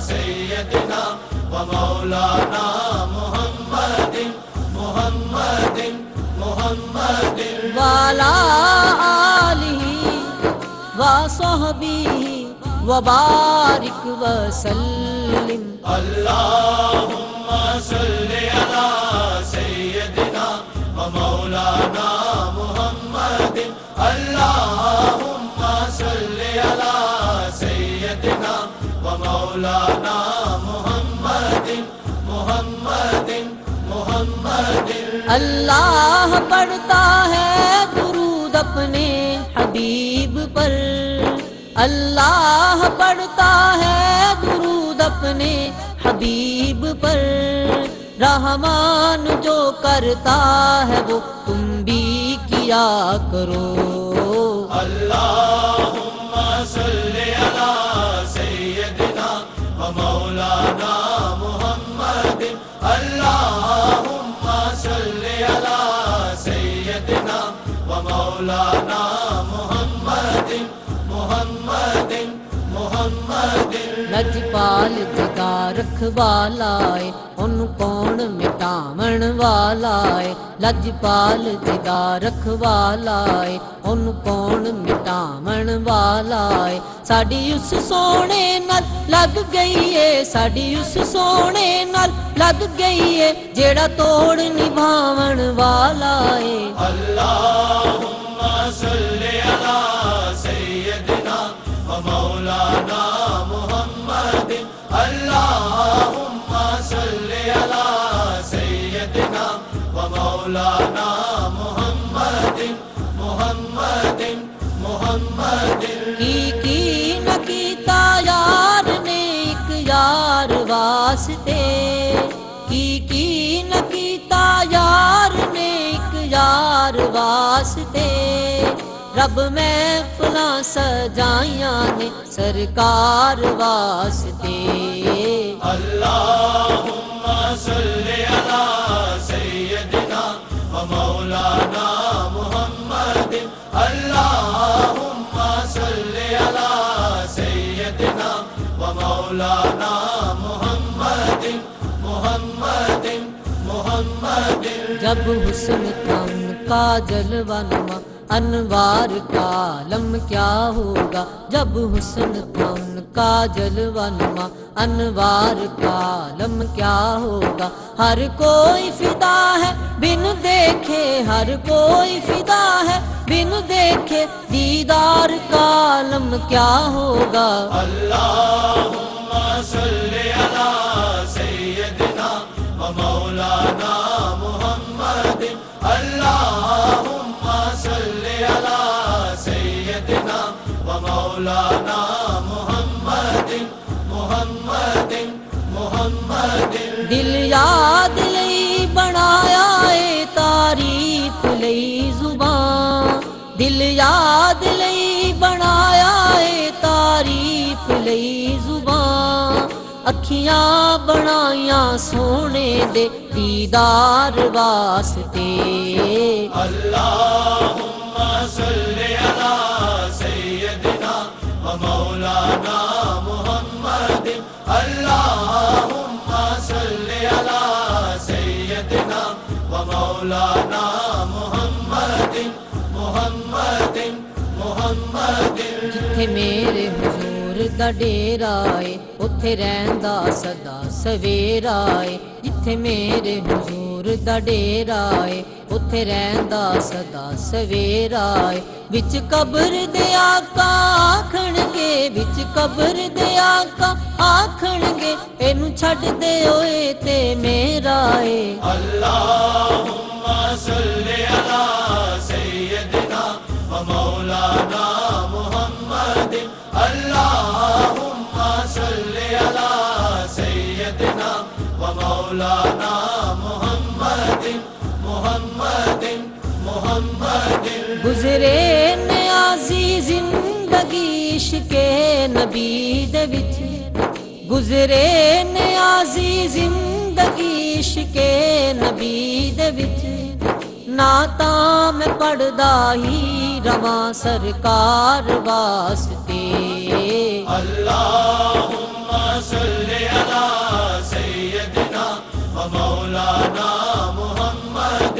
سیدنا و مولانا محمد محمد محمد والا وصحبی وبارک وسلم اللہم صلی علی سیدنا و مولانا محمد اللہ ومولانا محمد محمد محمد۔ اللہ پڑھتا ہے درود اپنے حبیب پر۔ اللہ پڑھتا ہے درود اپنے حبیب پر۔ رحمان جو کرتا ہے وہ تم بھی کیا کرو۔ مولانا محمد محمد محمد نجپال جگا رکھوالا ہے ان کون مٹاون والا ہے لجپال جگا رکھوالا ہے ان کون مٹاون والا ہے ساڈی اس سونے نال لگ گئی ہے ساڈی اس سونے نال لگ گئی ہے۔ جیڑا توڑ نبھاون والا ہے اللہ مولانا محمد محمد محمد کی کی نکیتا یار نے ایک یار واسطے۔ کی کی نہ یار نے ایک یار واسطے۔ رب میں فلاں سجائیاں نے سرکار واسطے۔ اللهم صل على سيدنا ومولانا محمد محمد محمد. جب حسن کم کا جلوہ نما، انوار کا عالم کیا ہوگا؟ جب حسن کم کا جلوہ نما، انوار کا عالم کیا ہوگا؟ ہر کوئی فدا ہے، بن دیکھے ہر کوئی فدا ہے بن دیکھے دیدار کا عالم کیا ہوگا؟ اللہم صلی علی سیدنا و مولانا محمد اللہم صلی علی سیدنا و مولانا محمد محمد محمد۔ دل یاد لئی بنایا اے تاریخ لئی۔ دل یاد لئی بنایا اے تعریف لئی زبان۔ اکھیاں بنایاں سونے دے دیدار واسطے۔ اللہم صلی علی سیدنا و مولانا محمد۔ اللہم جتھے میرے حضور دا ڈیر آئے اوتھے رہندا صدا سویرا اے جتھے میرے حضور دا ڈیرا اے اوتھے رہندا صدا صویر آئے وچ قبر دے آقا آکھن گے وچ قبر دے آقا آکھن گے اینو چھڈ دے ہوئے تے میرا آئے اللہ مولانا محمد محمد محمد۔ گزرے نیازی زندگی عشق نبی دچ گزرے نیازی زندگی عشق نبی دچ وچ ناتا میں پڑھدا ہی رواں سرکار واسطے۔ اللہ مولانا محمد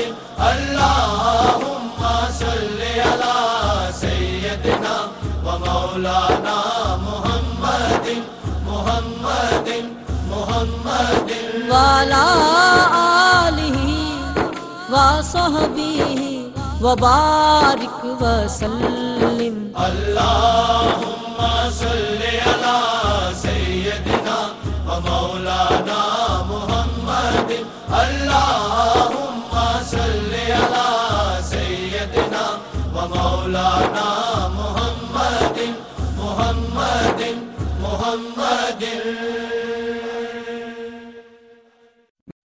اللہم صل علی سیدنا و مولانا محمد محمد محمد۔ والا آلہ و صحبہ و بارک وسلم اللہم صل علی ومولانا محمد محمد محمد